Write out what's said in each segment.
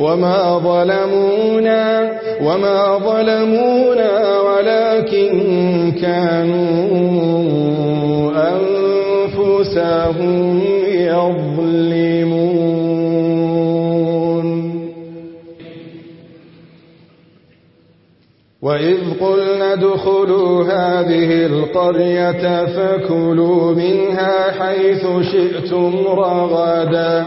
وما ظلمونا وما ظلمونا ولكن كانوا أنفسهم يظلمون. وإذ قلنا دخلوا هذه القرية فكلوا منها حيث شئتم رغدا.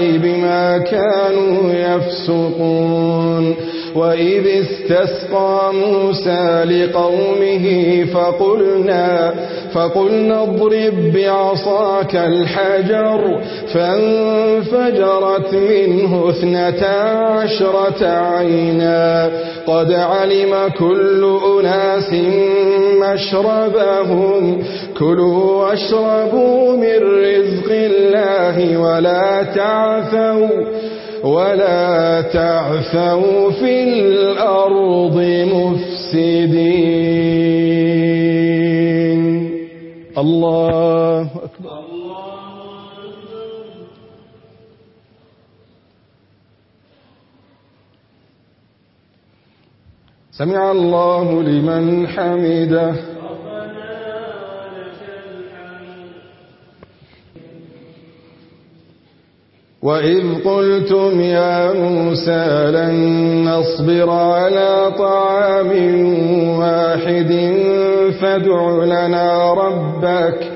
بما كانوا يفسقون. وإذ استسقى موسى لقومه فقلنا فقلنا اضرب بعصاك الحجر فانفجرت منه اثنتا عشرة عينا. قد علم كل أناس مشربهم كلوا واشربوا من رزق الله ولا تعثوا ولا تعثوا في الأرض مفسدين. الله أكبر. سمع الله لمن حمده. وإذ قلتم يا موسى لن نصبر على طعام واحد فادع لنا ربك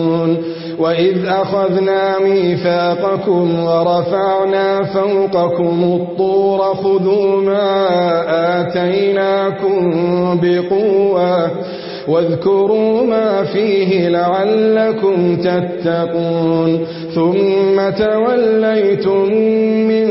وَإِذْ أَخَذْنَا مِيثَاقَكُمْ وَرَفَعْنَا فَوْقَكُمُ الطُّورَ خُذُوا مَا آتَيْنَاكُمْ بِقُوَّةٍ واذكروا ما فيه لعلكم تتقون ثم توليتم من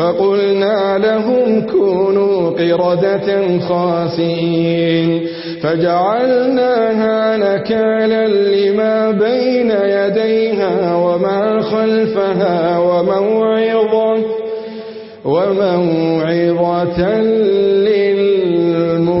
فقلنا لهم كونوا قردة خاسئين. فجعلناها نكالا لما بين يديها وما خلفها وموعظة وموعظة للمتقين.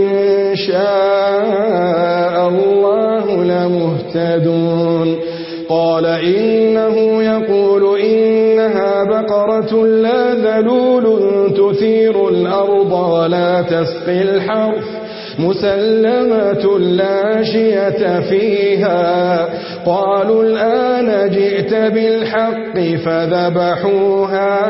شاء الله لمهتدون. قال إنه يقول إنها بقرة لا ذلول تثير الأرض ولا تسقي الحرف مسلمة لا شية فيها. قالوا الآن جئت بالحق فذبحوها.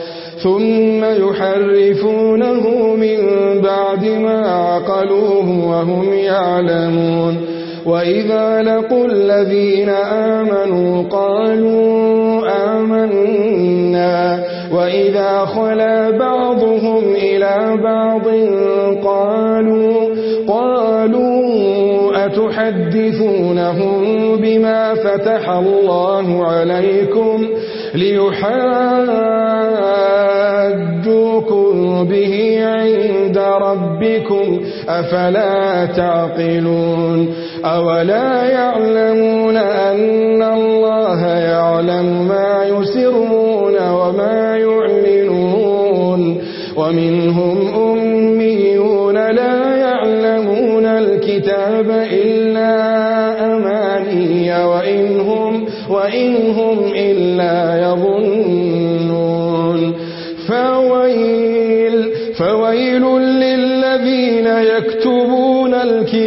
ثم يحرفونه من بعد ما عقلوه وهم يعلمون. وإذا لقوا الذين آمنوا قالوا آمنا. وإذا خلا بعضهم إلى بعض قالوا قالوا أتحدثونهم بما فتح الله عليكم ليحاجوكم به عند ربكم أفلا تعقلون أولا يعلمون أن الله يعلم ما يسرون وما يعلنون ومنهم أميون لا يعلمون الكتاب إلا أماني وإن هم, وإن هم إلا